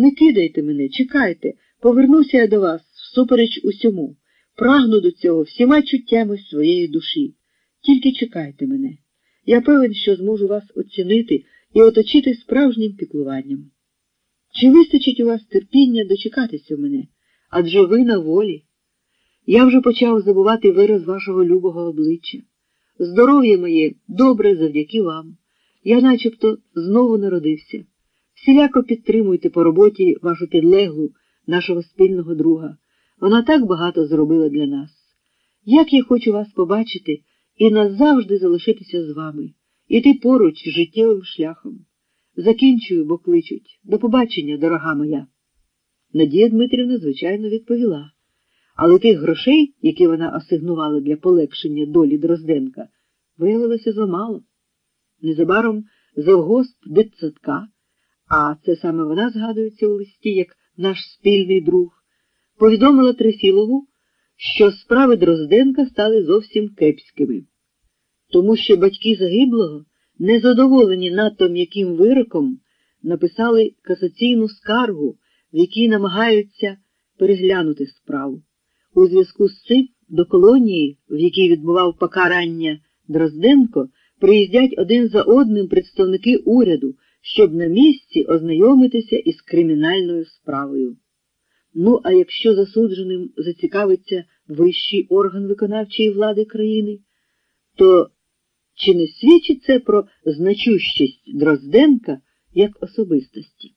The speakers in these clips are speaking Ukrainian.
Не кидайте мене, чекайте, повернуся я до вас всупереч усьому, прагну до цього всіма чуттями своєї душі. Тільки чекайте мене. Я певен, що зможу вас оцінити і оточити справжнім піклуванням. Чи вистачить у вас терпіння дочекатися мене? Адже ви на волі. Я вже почав забувати вираз вашого любого обличчя. Здоров'я моє добре завдяки вам. Я начебто знову народився. Всіляко підтримуйте по роботі вашу підлеглу, нашого спільного друга. Вона так багато зробила для нас. Як я хочу вас побачити і назавжди залишитися з вами, іти поруч життєвим шляхом. Закінчую, бо кличуть. До побачення, дорога моя. Надія Дмитрівна, звичайно, відповіла. Але тих грошей, які вона асигнувала для полегшення долі Дрозденка, виявилося замало. Незабаром завгосп дитсадка, а це саме вона згадується у листі, як наш спільний друг, повідомила Трефілову, що справи Дрозденка стали зовсім кепськими, тому що батьки загиблого, незадоволені надто м'яким вироком, написали касаційну скаргу, в якій намагаються переглянути справу. У зв'язку з цим до колонії, в якій відбував покарання Дрозденко, приїздять один за одним представники уряду, щоб на місці ознайомитися із кримінальною справою. Ну, а якщо засудженим зацікавиться вищий орган виконавчої влади країни, то чи не свідчить це про значущість Дрозденка як особистості?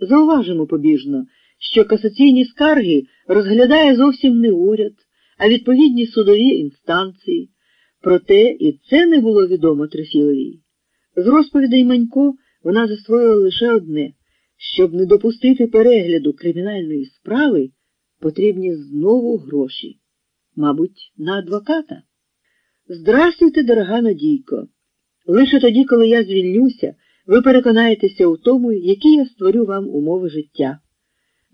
Зауважимо побіжно, що касаційні скарги розглядає зовсім не уряд, а відповідні судові інстанції. Проте і це не було відомо Трефіловій. З розповідей Манько вона засвоїла лише одне щоб не допустити перегляду кримінальної справи, потрібні знову гроші. Мабуть, на адвоката. Здрастуйте, дорога Надійко. Лише тоді, коли я звільнюся, ви переконаєтеся у тому, які я створю вам умови життя.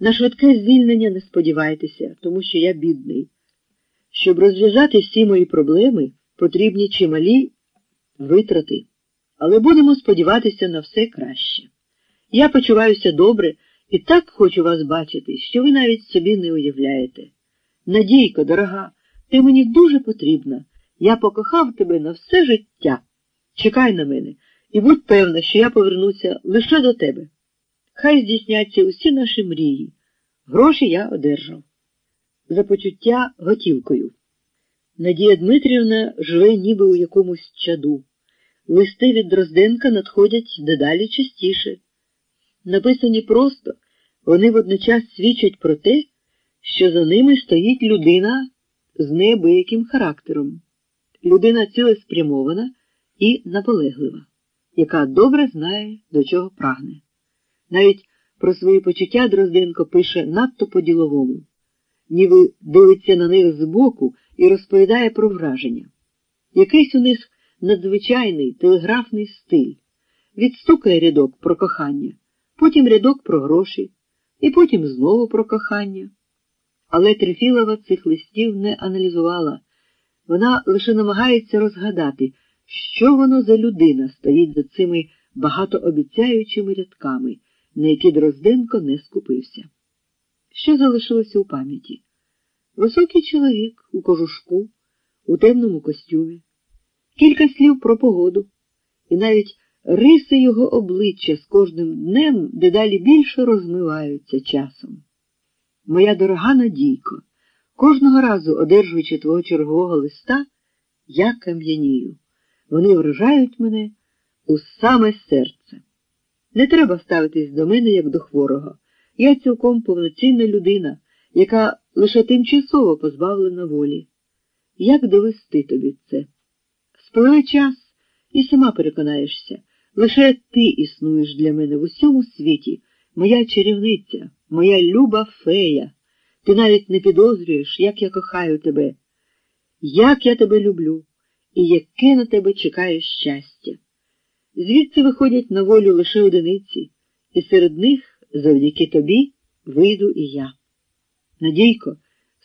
На швидке звільнення не сподівайтеся, тому що я бідний. Щоб розв'язати всі мої проблеми, потрібні чималі витрати, але будемо сподіватися на все краще. Я почуваюся добре і так хочу вас бачити, що ви навіть собі не уявляєте. Надійко, дорога, ти мені дуже потрібна. Я покохав тебе на все життя. Чекай на мене і будь певна, що я повернуся лише до тебе. Хай здійсняться усі наші мрії. Гроші я одержав. За почуття готівкою. Надія Дмитрівна живе ніби у якомусь чаду. Листи від Дрозденка надходять дедалі частіше. Написані просто, вони водночас свідчать про те, що за ними стоїть людина з неабияким характером, людина цілеспрямована і наполеглива, яка добре знає, до чого прагне. Навіть про свої почуття Дрозденко пише надто по-діловому, ніби дивиться на них збоку і розповідає про враження. Якийсь у них надзвичайний телеграфний стиль, відстукає рядок про кохання, потім рядок про гроші, і потім знову про кохання. Але Трифілова цих листів не аналізувала. Вона лише намагається розгадати, що воно за людина стоїть за цими багатообіцяючими рядками, на які Дрозденко не скупився. Що залишилося у пам'яті? Високий чоловік у кожушку, у темному костюмі, кілька слів про погоду, і навіть риси його обличчя з кожним днем дедалі більше розмиваються часом. Моя дорога Надійко, кожного разу, одержуючи твого чергового листа, я кам'янію. Вони вражають мене у саме серце. Не треба ставитись до мене, як до хворого. Я цілком повноцінна людина, яка лише тимчасово позбавлена волі. Як довести тобі це? Спливе час і сама переконаєшся, лише ти існуєш для мене в усьому світі, моя чарівниця, моя люба фея. Ти навіть не підозрюєш, як я кохаю тебе, як я тебе люблю і яке на тебе чекає щастя. Звідси виходять на волю лише одиниці, і серед них, завдяки тобі, вийду і я. Надійко,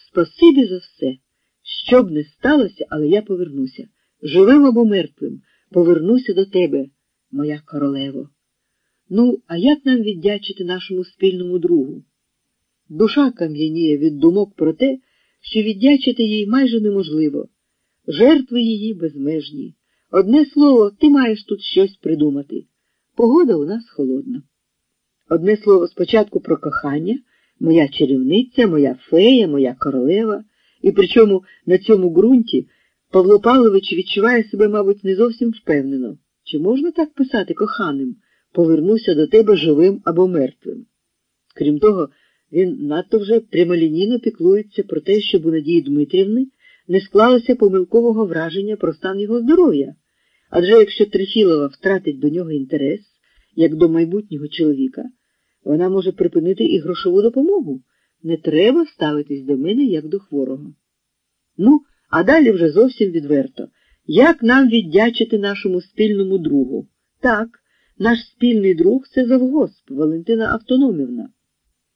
спасибі за все. Що б не сталося, але я повернуся. Живим або мертвим, повернуся до тебе, моя королево. Ну, а як нам віддячити нашому спільному другу? Душа кам'яніє від думок про те, що віддячити їй майже неможливо. Жертви її безмежні. Одне слово, ти маєш тут щось придумати. Погода у нас холодна. Одне слово спочатку про кохання, моя чарівниця, моя фея, моя королева, і причому на цьому ґрунті Павло Павлович відчуває себе, мабуть, не зовсім впевнено. Чи можна так писати коханим? Повернуся до тебе живим або мертвим. Крім того, він надто вже прямолінійно піклується про те, щоб у Надії Дмитрівни не склалося помилкового враження про стан його здоров'я. Адже якщо Трифілова втратить до нього інтерес, як до майбутнього чоловіка, вона може припинити і грошову допомогу. Не треба ставитись до мене, як до хворого. Ну, а далі вже зовсім відверто. Як нам віддячити нашому спільному другу? Так, наш спільний друг це завгосп Валентина Автономівна.